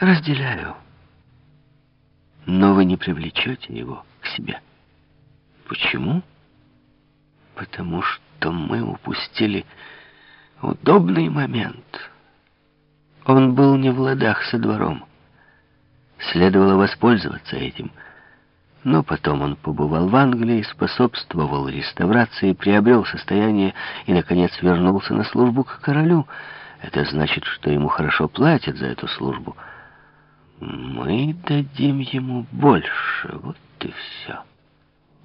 Разделяю. Но вы не привлечете его к себе. Почему? Потому что мы упустили удобный момент. Он был не в ладах со двором. Следовало воспользоваться этим. Но потом он побывал в Англии, способствовал реставрации, приобрел состояние и, наконец, вернулся на службу к королю. Это значит, что ему хорошо платят за эту службу. Мы дадим ему больше, вот и все.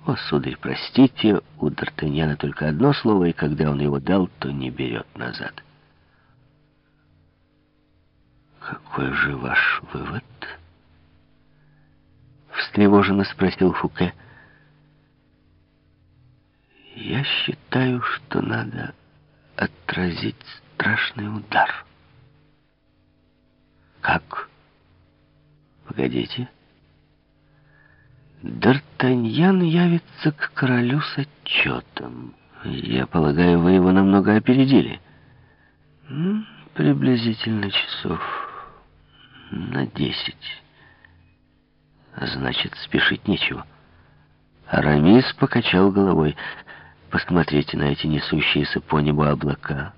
О, сударь, простите, у Д'Артаньяна только одно слово, и когда он его дал, то не берет назад. Какой же ваш вывод? Встревоженно спросил Фуке. Я считаю, что надо отразить страшный удар. Как? Погодите. Д'Артаньян явится к королю с отчетом. Я полагаю, вы его намного опередили. Приблизительно часов на десять. Значит, спешить нечего. Арамис покачал головой. Посмотрите на эти несущиеся по небу облака,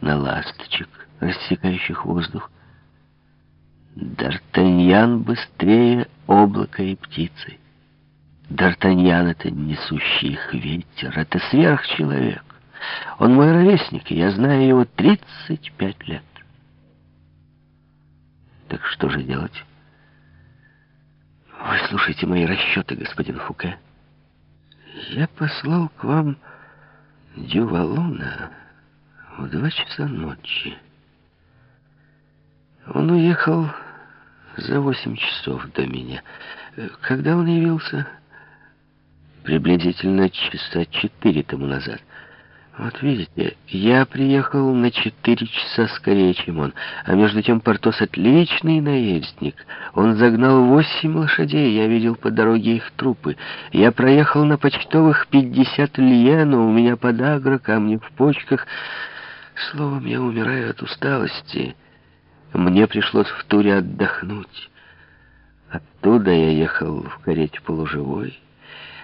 на ласточек, рассекающих воздух. Д'Артаньян быстрее облака и птицы. Д'Артаньян — это несущий их ветер, это сверхчеловек. Он мой ровесник, и я знаю его 35 лет. Так что же делать? Вы слушайте мои расчеты, господин Фуке. Я послал к вам Дювалона в два часа ночи. Он уехал за восемь часов до меня. Когда он явился? Приблизительно часа четыре тому назад. Вот видите, я приехал на четыре часа скорее, чем он. А между тем Портос отличный наездник. Он загнал восемь лошадей, я видел по дороге их трупы. Я проехал на почтовых пятьдесят лье, но у меня подагра, камни в почках. Словом, я умираю от усталости. Мне пришлось в туре отдохнуть. Оттуда я ехал в карете полуживой.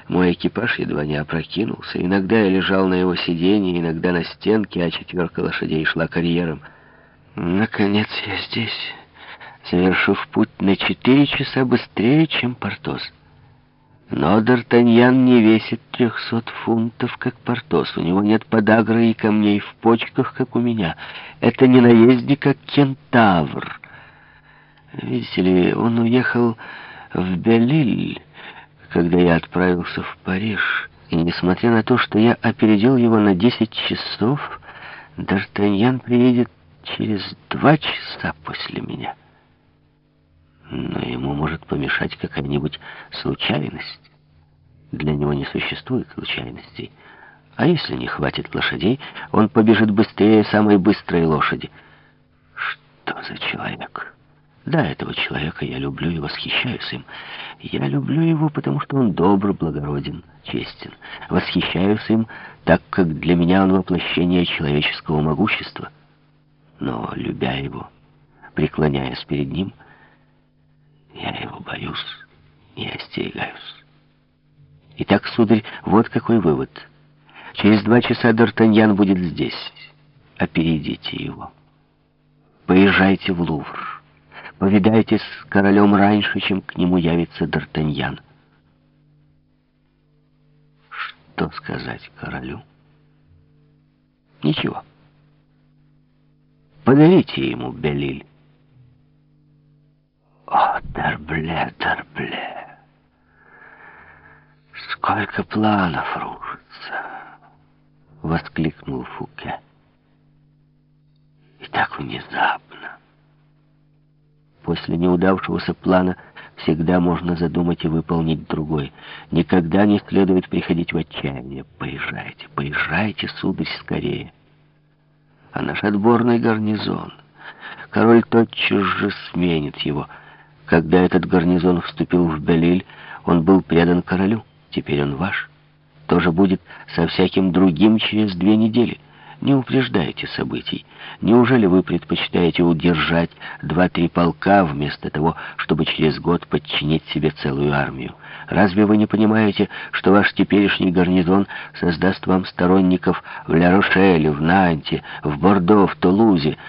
Мой экипаж едва не опрокинулся. Иногда я лежал на его сиденье, иногда на стенке, а четверка лошадей шла карьером. Наконец я здесь, совершив путь на четыре часа быстрее, чем Портос. Но Д'Артаньян не весит трехсот фунтов, как Портос. У него нет подагры и камней в почках, как у меня. Это не наездник, как кентавр. Видите ли, он уехал в Белиль, когда я отправился в Париж. И несмотря на то, что я опередил его на десять часов, Д'Артаньян приедет через два часа после меня помешать какая-нибудь случайность. Для него не существует случайностей. А если не хватит лошадей, он побежит быстрее самой быстрой лошади. Что за человек? Да, этого человека я люблю и восхищаюсь им. Я люблю его, потому что он добр, благороден, честен. Восхищаюсь им, так как для меня он воплощение человеческого могущества. Но, любя его, преклоняясь перед ним, боюсь и остерегаюсь. Итак, сударь, вот какой вывод. Через два часа Д'Артаньян будет здесь. Опередите его. Поезжайте в Лувр. Повидайтесь с королем раньше, чем к нему явится Д'Артаньян. Что сказать королю? Ничего. Подарите ему Белиль. О, Дербле, Дербле! Сколько планов рушится! Воскликнул Фуке. И так внезапно. После неудавшегося плана всегда можно задумать и выполнить другой. Никогда не следует приходить в отчаяние. Поезжайте, поезжайте, сударь, скорее. А наш отборный гарнизон... Король тотчас же сменит его — когда этот гарнизон вступил в Белиль, он был предан королю. Теперь он ваш. Тоже будет со всяким другим через две недели. не упреждаете событий? Неужели вы предпочитаете удержать два-три полка вместо того, чтобы через год подчинить себе целую армию? Разве вы не понимаете, что ваш теперешний гарнизон создаст вам сторонников в Ля-Рошеле, в Нанте, в Бордо, в Тулузе,